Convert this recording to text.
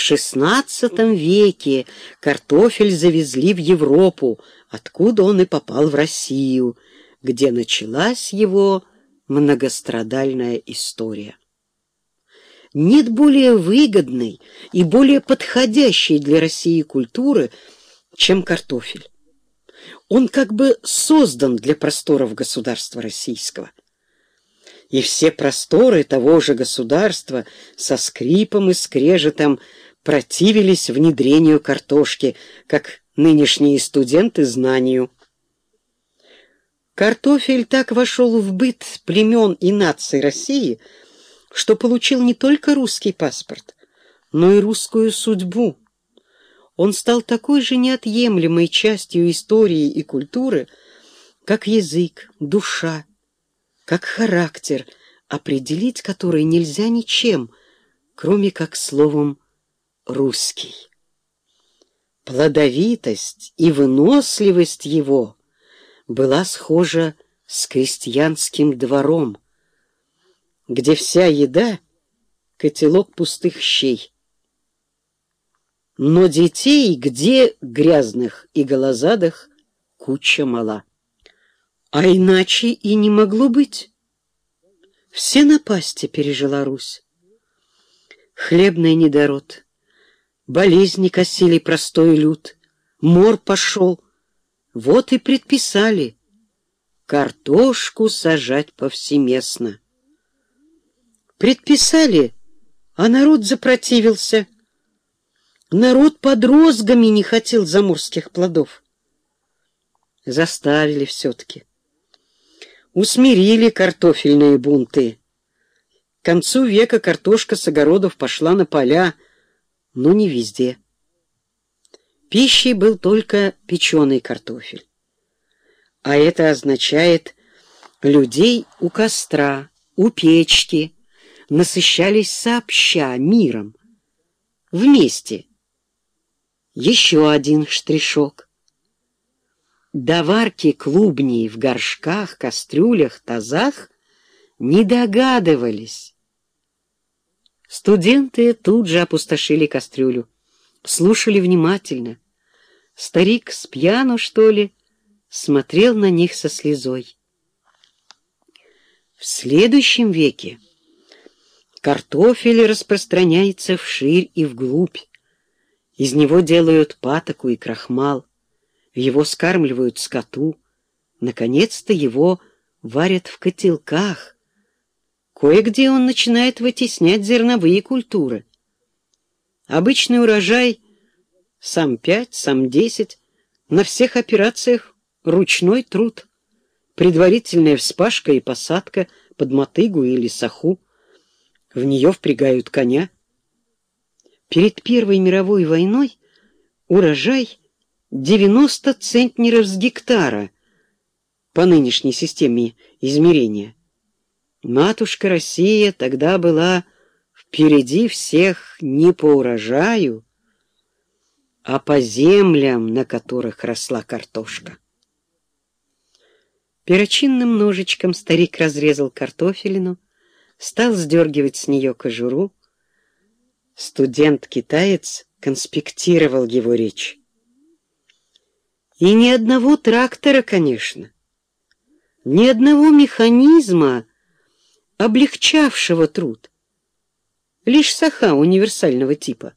XVI веке картофель завезли в Европу, откуда он и попал в Россию, где началась его многострадальная история. Нет более выгодной и более подходящей для России культуры, чем картофель. Он как бы создан для просторов государства российского. И все просторы того же государства со скрипом и скрежетом противились внедрению картошки, как нынешние студенты знанию. Картофель так вошел в быт племен и наций России, что получил не только русский паспорт, но и русскую судьбу. Он стал такой же неотъемлемой частью истории и культуры, как язык, душа, как характер, определить который нельзя ничем, кроме как словом «русский». Плодовитость и выносливость его была схожа с крестьянским двором, где вся еда — котелок пустых щей. Но детей, где грязных и голозадых, куча мала. А иначе и не могло быть. Все напасти пережила Русь. Хлебный недород, болезни косили простой люд, мор пошел — вот и предписали картошку сажать повсеместно. Предписали, а народ запротивился. Народ под розгами не хотел заморских плодов. Заставили все-таки. Усмирили картофельные бунты. К концу века картошка с огородов пошла на поля, но не везде. Пищей был только печеный картофель. А это означает, людей у костра, у печки насыщались сообща, миром, вместе. Еще один штришок. До варки клубней в горшках, кастрюлях, тазах не догадывались. Студенты тут же опустошили кастрюлю слушали внимательно. Старик с пьяну, что ли, смотрел на них со слезой. В следующем веке картофель распространяется вширь и вглубь. Из него делают патоку и крахмал, его скармливают скоту, наконец-то его варят в котелках. Кое-где он начинает вытеснять зерновые культуры. Обычный урожай сам пять, сам десять, на всех операциях ручной труд, предварительная вспашка и посадка под мотыгу или саху, в нее впрягают коня. Перед Первой мировой войной урожай 90 центнеров с гектара по нынешней системе измерения. Матушка Россия тогда была впереди всех не по урожаю, а по землям, на которых росла картошка. Перочинным ножичком старик разрезал картофелину, стал сдергивать с нее кожуру. Студент-китаец конспектировал его речь. И ни одного трактора, конечно, ни одного механизма, облегчавшего труд лишь саха универсального типа.